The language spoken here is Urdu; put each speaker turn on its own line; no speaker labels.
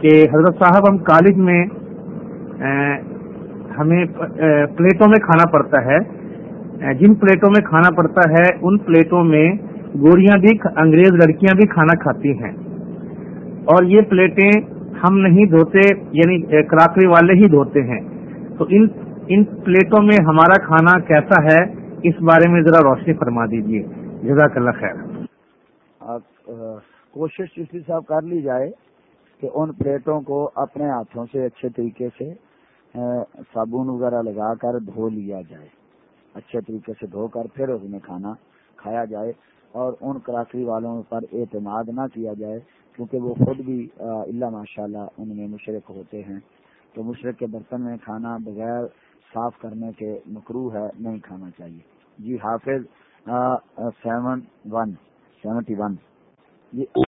کہ حضرت صاحب، ہم کالج میں ہمیں پلیٹوں میں کھانا پڑتا ہے۔ جن پلیٹوں میں کھانا پڑتا ہے، ان پلیٹوں میں گوریاں بھی، انگریز لڑکیاں بھی کھانا کھاتی ہیں۔ اور یہ پلیٹیں ہم نہیں دھوتے یعنی کراکری والے ہی دھوتے ہیں۔ تو ان ان پلیٹوں میں ہمارا کھانا کیسا ہے، اس بارے میں ذرا روشنی فرما دیجیے جزاک اللہ خیر۔
آپ کوشش اسی صاحب کر لی جائے کہ ان پلیٹوں کو اپنے ہاتھوں سے اچھے طریقے سے صابن وغیرہ لگا کر دھو لیا جائے۔ اچھے طریقے سے دھو کر پھر اس میں کھانا کھایا جائے اور ان کراکری والوں پر اعتماد نہ کیا جائے، کیونکہ وہ خود بھی اللہ ماشاء اللہ ان میں مشرق ہوتے ہیں۔ تو مشرق کے برتن میں کھانا بغیر صاف کرنے کے مکرو ہے، نہیں کھانا چاہیے۔ جی حافظ سیون ون، سیونٹی ون۔ جی